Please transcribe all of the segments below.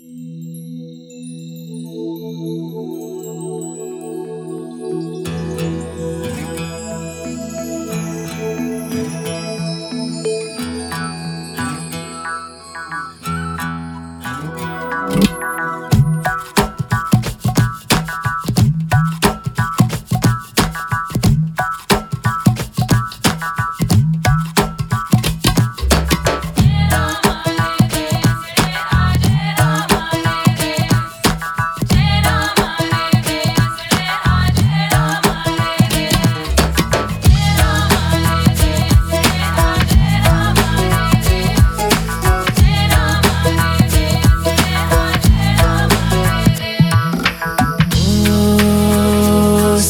Música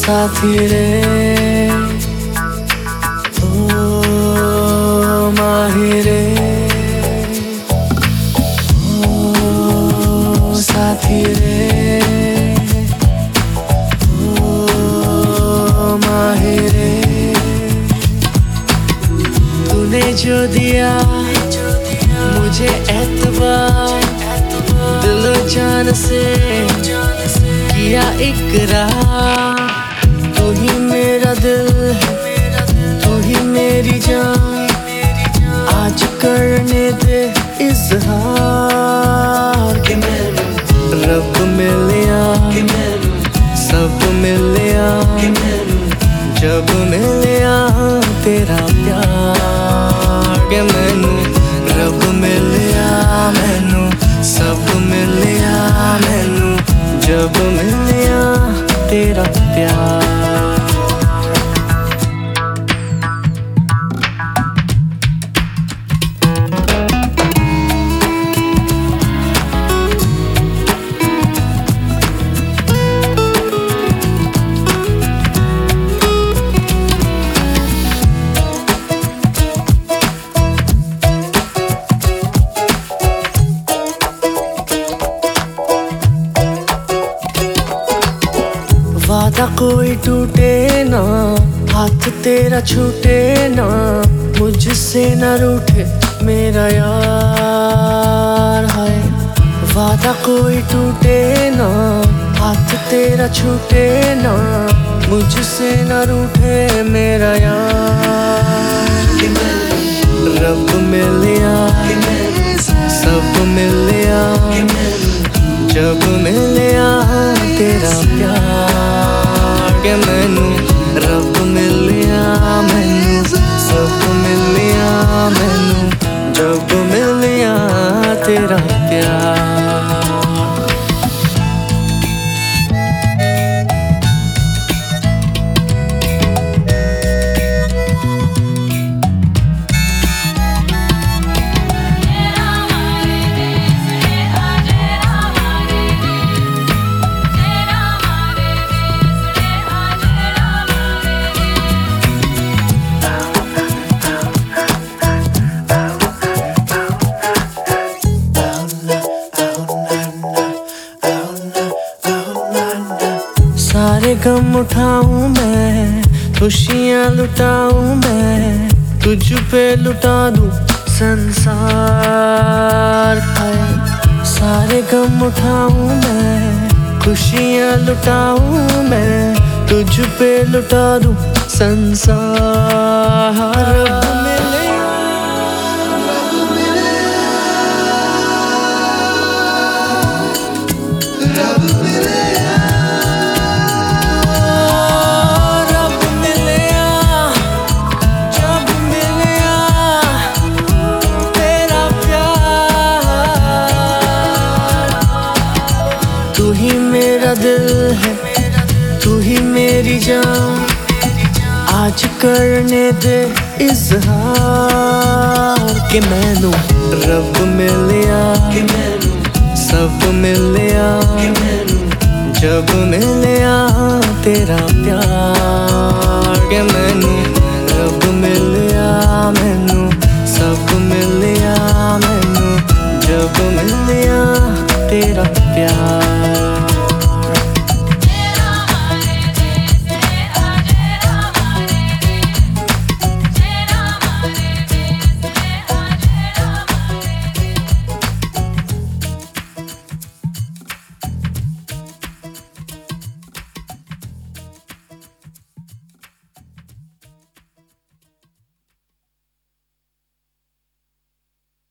साथी रे। ओ, माही रे। ओ, साथी रे। माही रे। तूने जो दिया, मुझे एतबार दिल जान से किया इकरार इजहार कि मैनू रब मिलिया, कि मैनू सब मिलिया, कि मैनू जब मिलिया तेरा प्यार। कि मैनू रब मिलिया, मैनू सब मिलिया, मैनू जब मिलिया तेरा प्यार। वादा कोई टूटे ना, हाथ तेरा छूटे ना, मुझसे न रूठे मेरा यार है वादा कोई टूटे ना, हाथ तेरा छूटे ना, मुझसे न रूठे मेरा यार। रब मिलिया सब मिलिया जब मिलिया तेरा प्यार। तेरा प्यार। गम उठाऊं मैं, खुशियाँ लुटाऊं मैं, तुझ पे लुटा दूँ संसार खाए सारे गम उठाऊं मैं, खुशियाँ लुटाऊं मैं, तुझ पे लुटा दूँ संसार। जान आज करने दे इजहार कि मैनू रब मिलिया, सब मिलिया, जब मिलिया तेरा प्यार। के मैनू रब मिलिया, मैनू सब मिलिया, मैनू जब मिलिया तेरा प्यार।